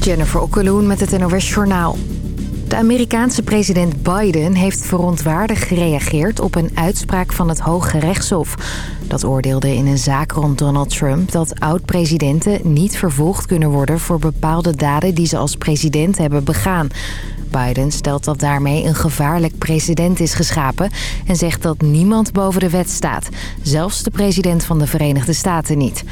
Jennifer Okkeloen met het NOS Journaal. De Amerikaanse president Biden heeft verontwaardigd gereageerd op een uitspraak van het Hoge Rechtshof. Dat oordeelde in een zaak rond Donald Trump dat oud-presidenten niet vervolgd kunnen worden voor bepaalde daden die ze als president hebben begaan. Biden stelt dat daarmee een gevaarlijk precedent is geschapen... en zegt dat niemand boven de wet staat. Zelfs de president van de Verenigde Staten niet.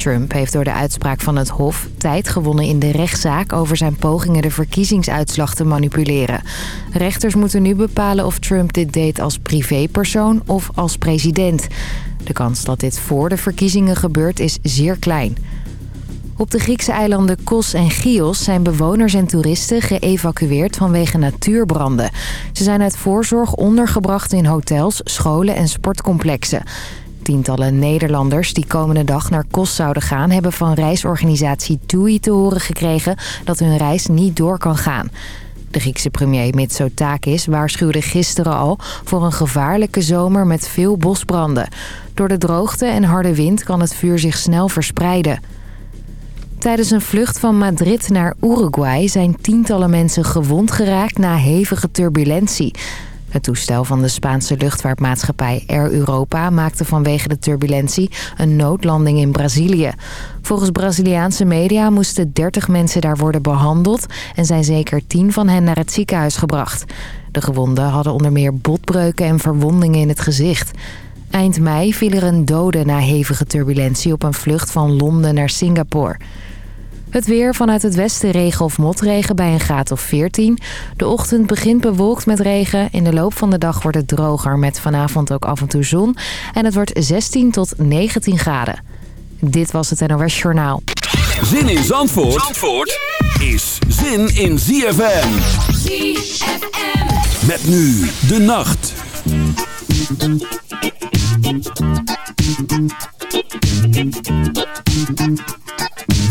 Trump heeft door de uitspraak van het Hof tijd gewonnen in de rechtszaak... over zijn pogingen de verkiezingsuitslag te manipuleren. Rechters moeten nu bepalen of Trump dit deed als privépersoon of als president. De kans dat dit voor de verkiezingen gebeurt is zeer klein. Op de Griekse eilanden Kos en Chios zijn bewoners en toeristen geëvacueerd vanwege natuurbranden. Ze zijn uit voorzorg ondergebracht in hotels, scholen en sportcomplexen. Tientallen Nederlanders die komende dag naar Kos zouden gaan... hebben van reisorganisatie TUI te horen gekregen dat hun reis niet door kan gaan. De Griekse premier Mitsotakis waarschuwde gisteren al voor een gevaarlijke zomer met veel bosbranden. Door de droogte en harde wind kan het vuur zich snel verspreiden. Tijdens een vlucht van Madrid naar Uruguay zijn tientallen mensen gewond geraakt na hevige turbulentie. Het toestel van de Spaanse luchtvaartmaatschappij Air Europa maakte vanwege de turbulentie een noodlanding in Brazilië. Volgens Braziliaanse media moesten 30 mensen daar worden behandeld en zijn zeker 10 van hen naar het ziekenhuis gebracht. De gewonden hadden onder meer botbreuken en verwondingen in het gezicht. Eind mei viel er een dode na hevige turbulentie op een vlucht van Londen naar Singapore. Het weer vanuit het westen regen of motregen bij een graad of 14. De ochtend begint bewolkt met regen. In de loop van de dag wordt het droger met vanavond ook af en toe zon. En het wordt 16 tot 19 graden. Dit was het NOS Journaal. Zin in Zandvoort, Zandvoort is zin in ZFM. ZFM. Met nu de nacht.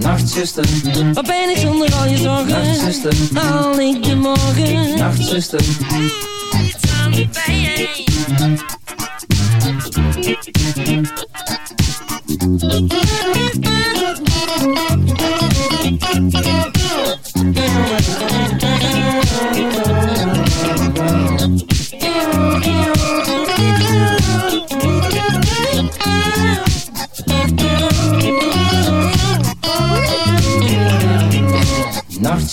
Nachtzuster, Wat ben ik zonder al je zorgen? Nachtzuster, Haal ik de morgen? Nachtzuster, pijn.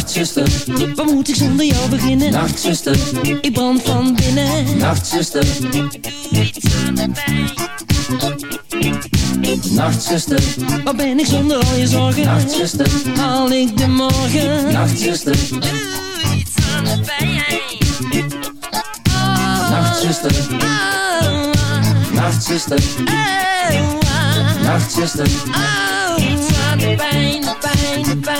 Nachtzuster, waar moet ik zonder jou beginnen? Nachtzuster, ik brand van binnen. Nachtzuster, doe iets aan de. Nachtzuster, waar ben ik zonder al je zorgen? Nachtzuster, haal ik de morgen? Nachtzuster, doe iets aan de pijn. Nachtzuster, oh. Nachtzuster, oh. Nachtzuster, oh. iets aan de pijn, de pijn, de pijn.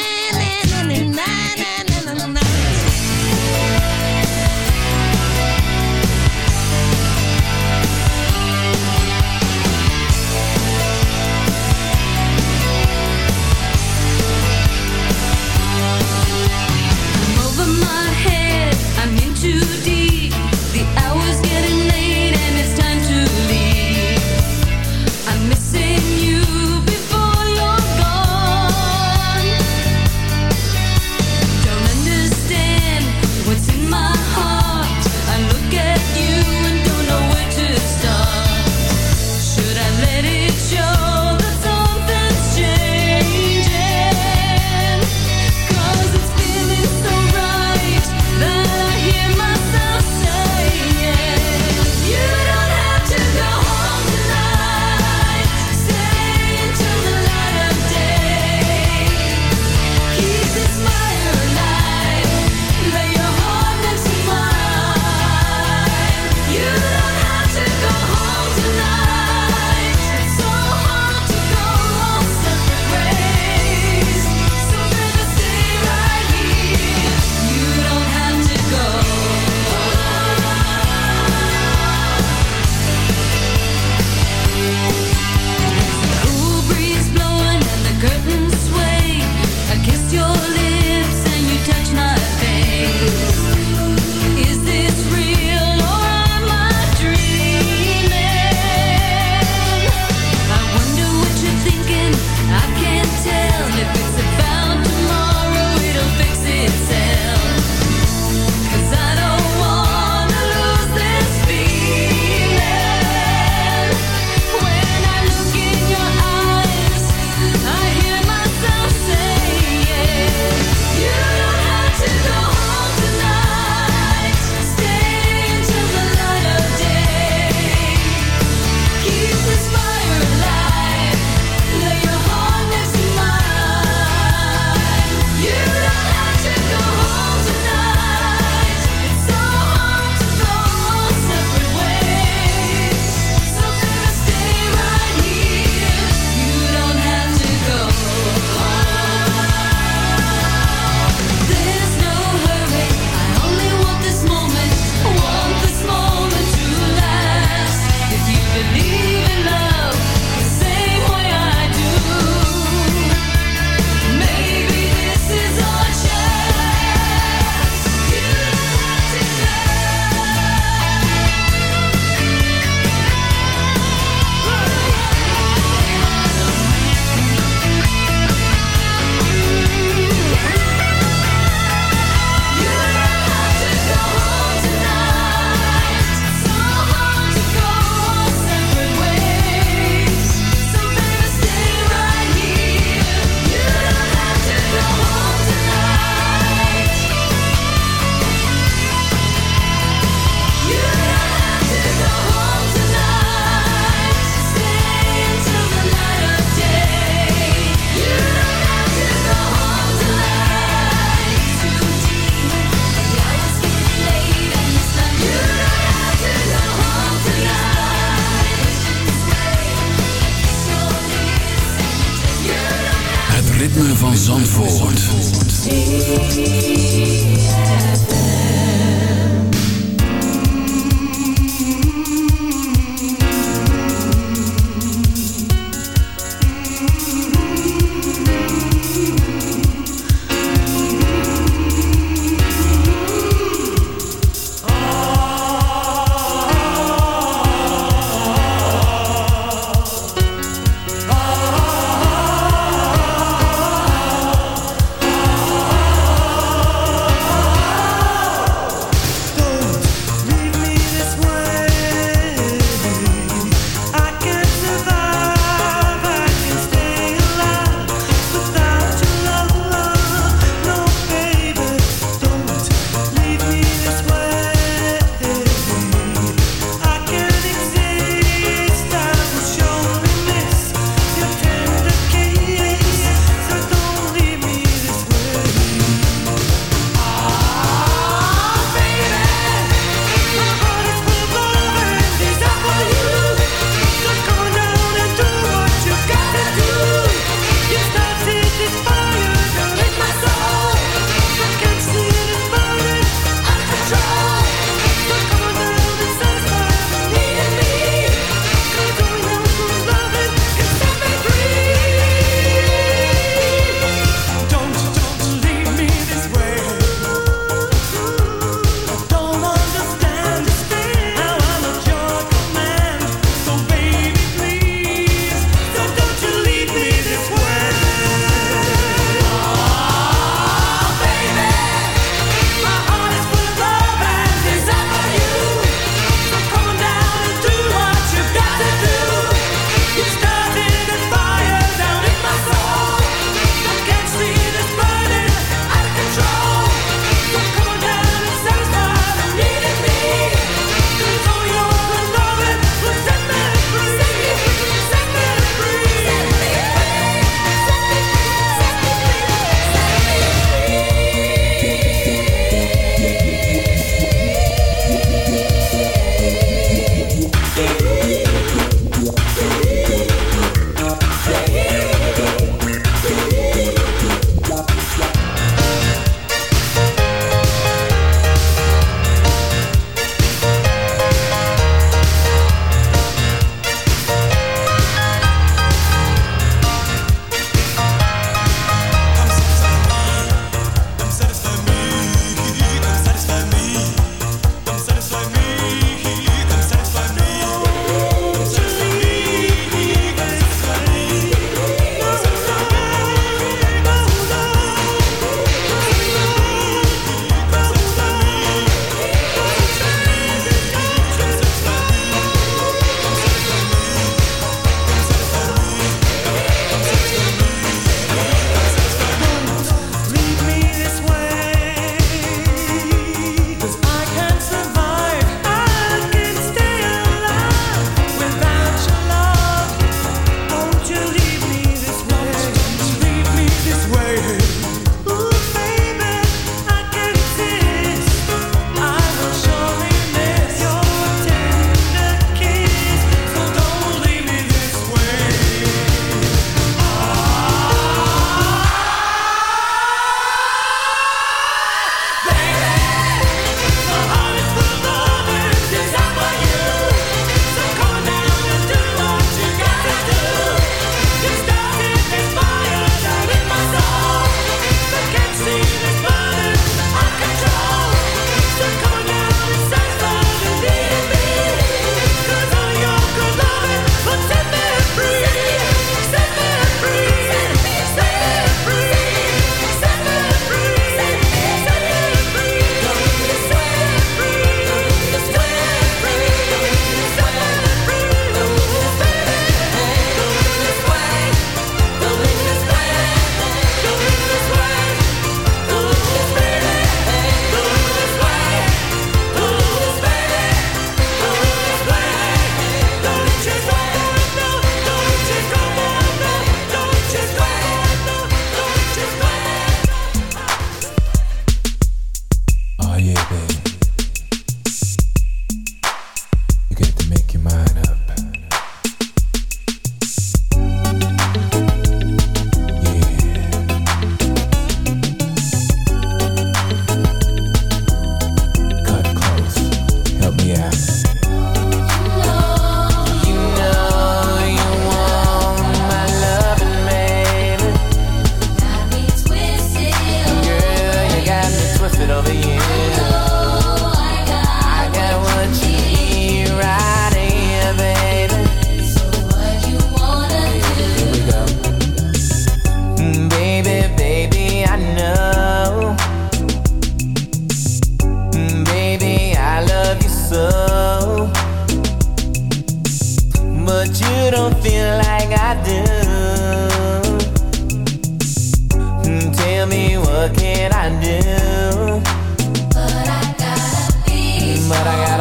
But I gotta be. But I gotta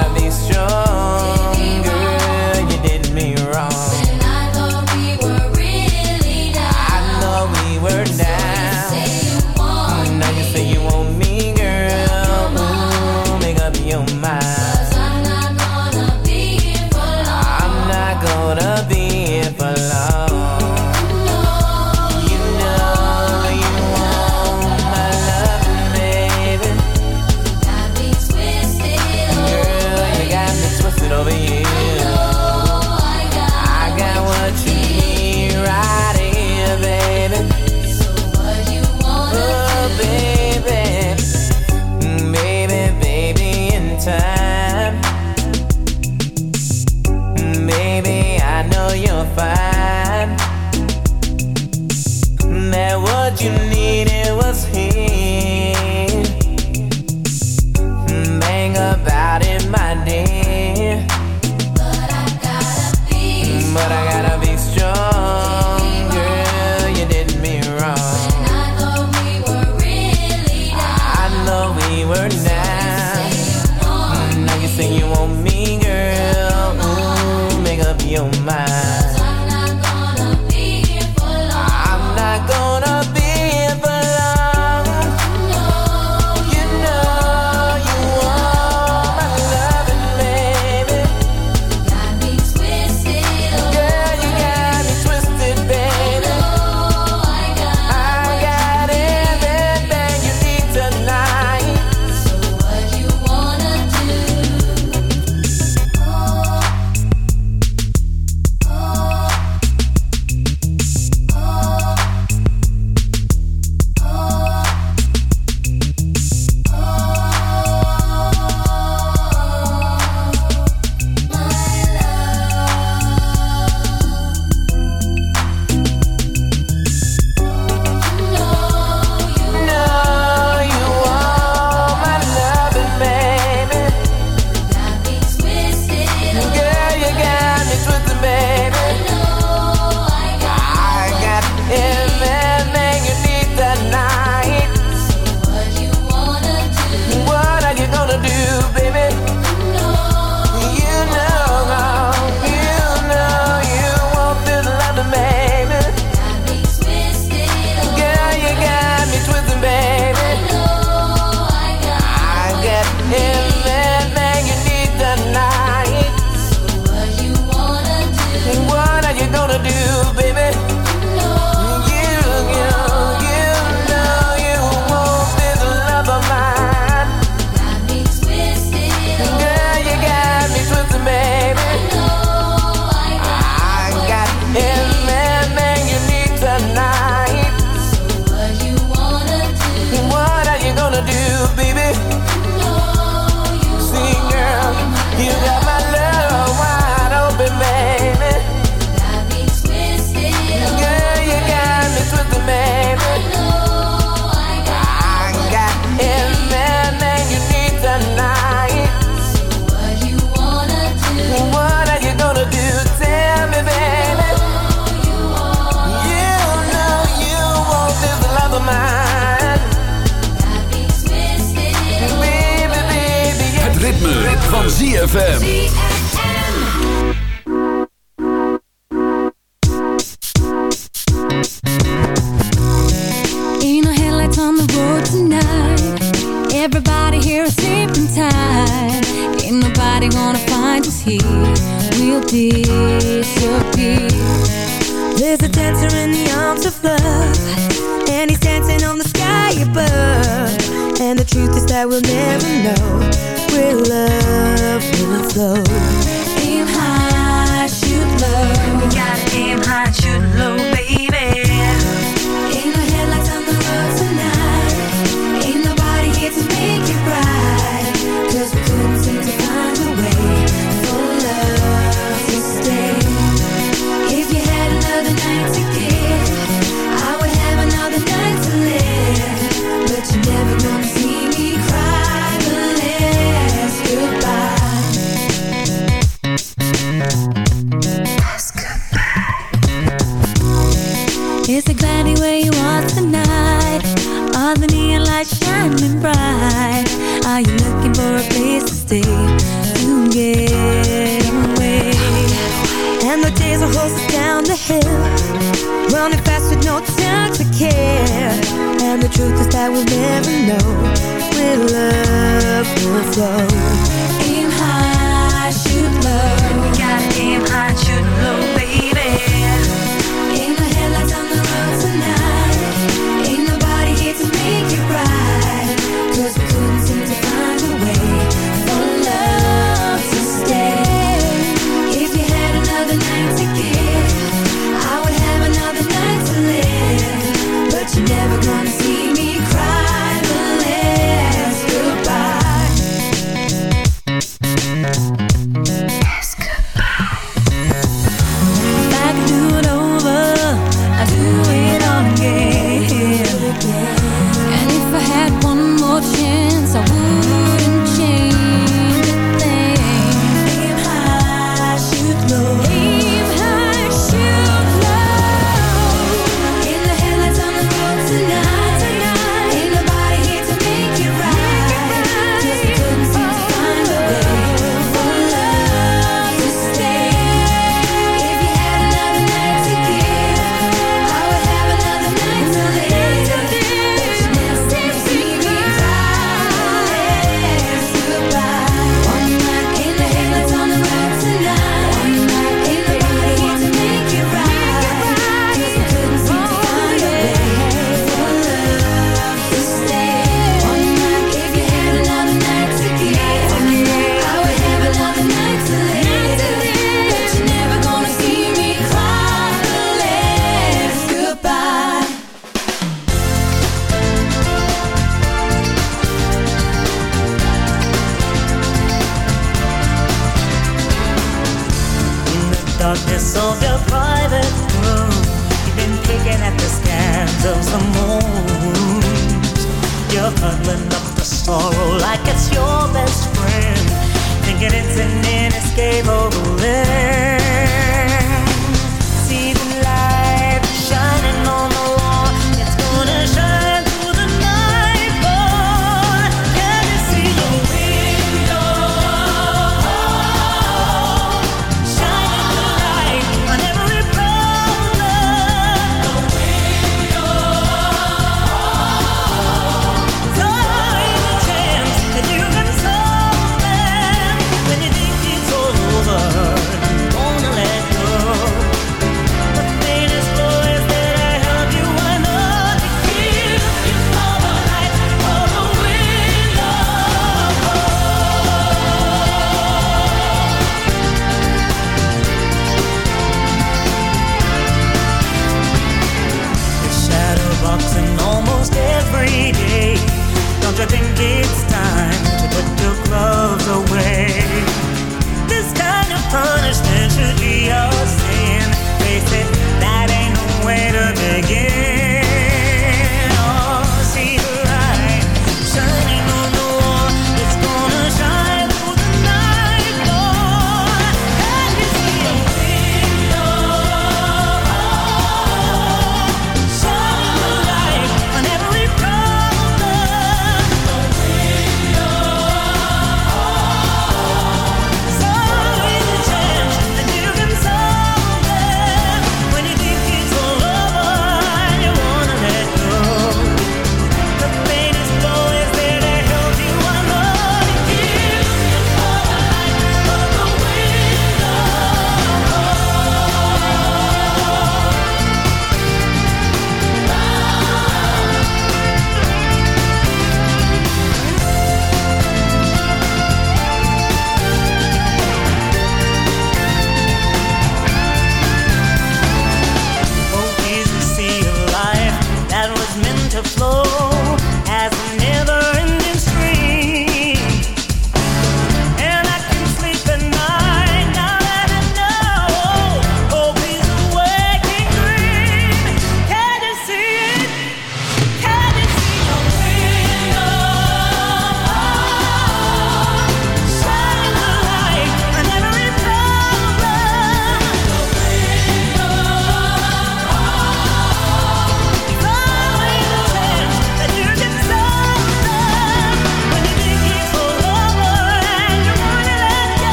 van ZFM. Ain't no headlights on the road tonight. Everybody here is sleeping tight. Ain't nobody gonna find us here. We'll be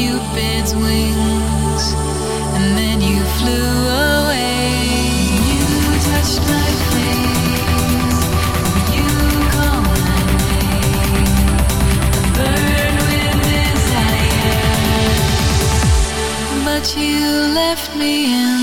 Cupid's wings, and then you flew away. You touched my face, you called my name, with desire, but you left me in.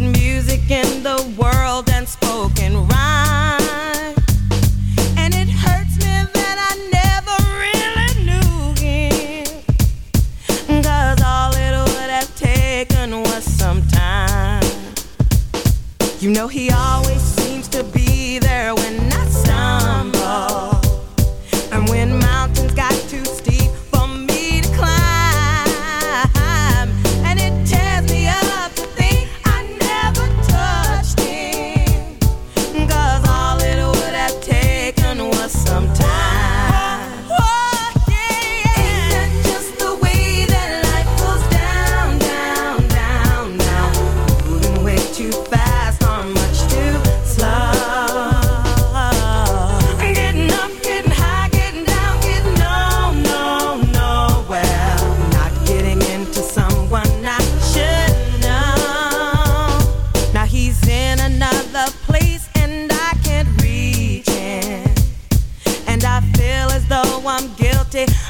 Me. party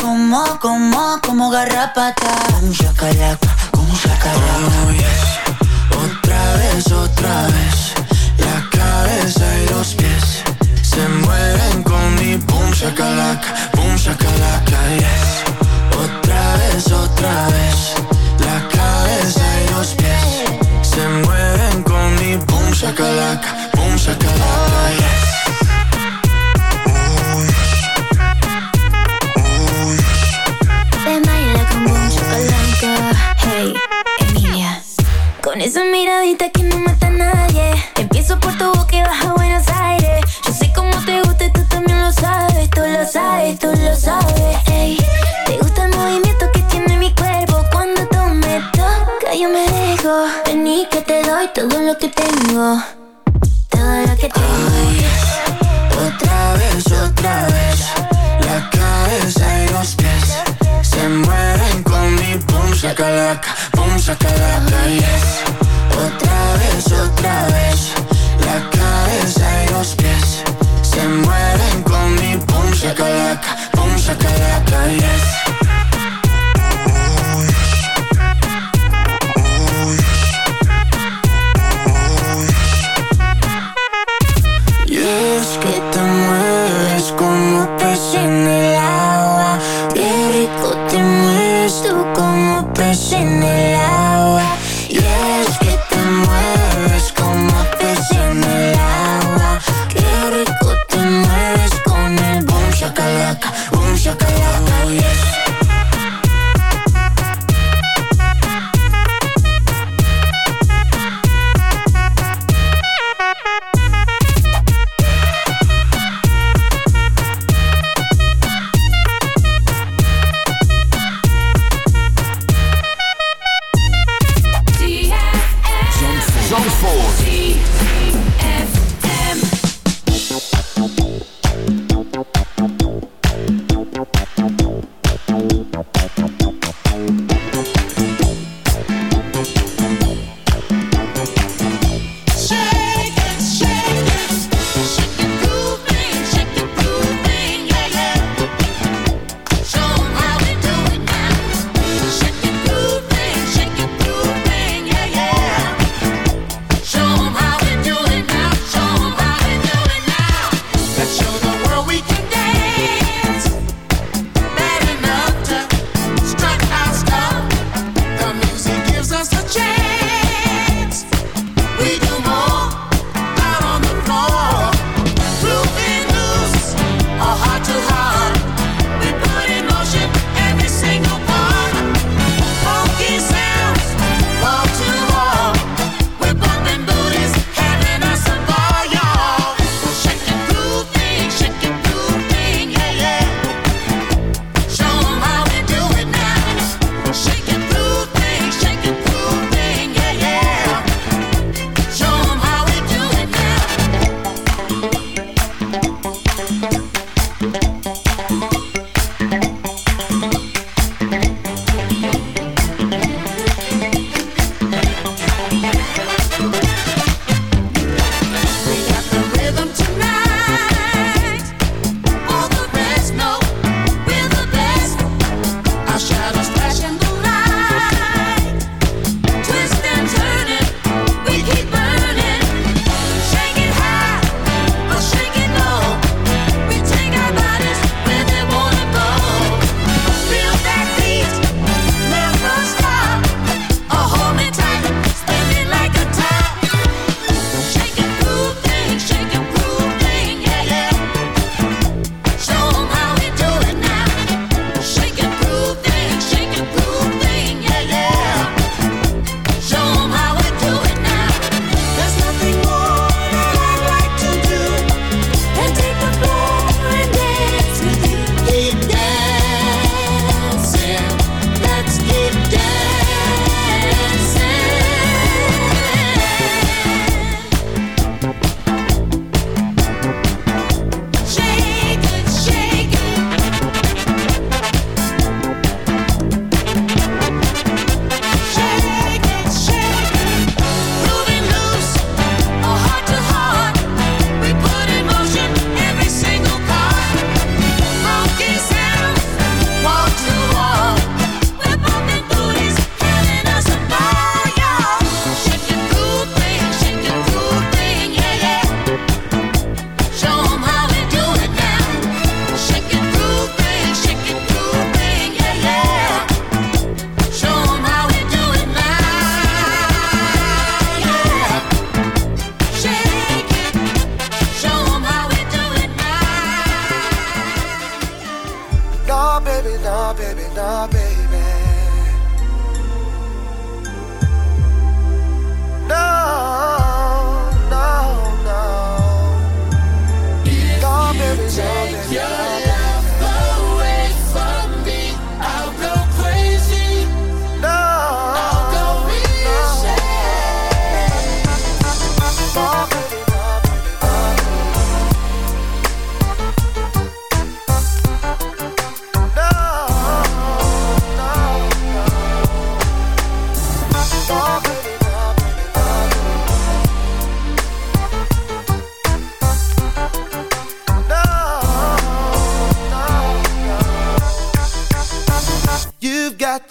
Como, como, como garrapata. Boom shakalaka. Boom shakalaka. Oh, yes. Otra vez, otra vez. La cabeza y los pies se mueven con mi boom shakalaka, boom shakalaka, yes. Otra vez, otra vez. La cabeza y los pies se mueven con mi boom shakalaka,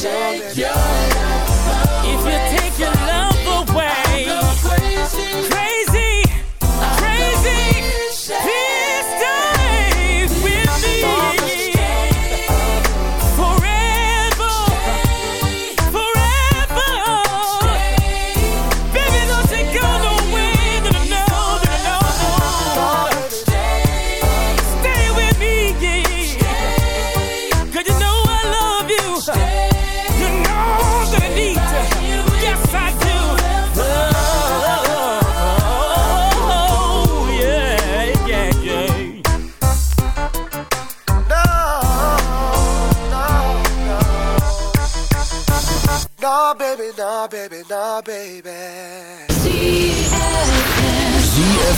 take your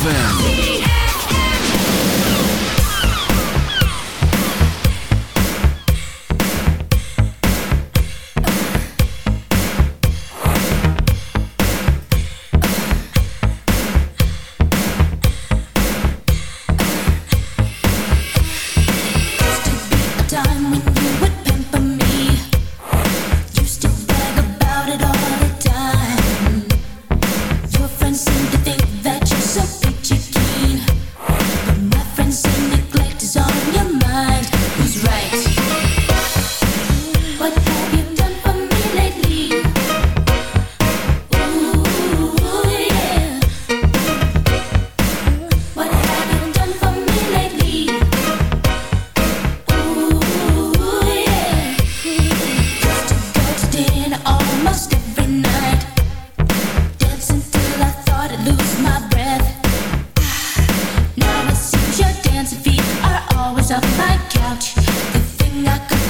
ZFM. Couch. You think I could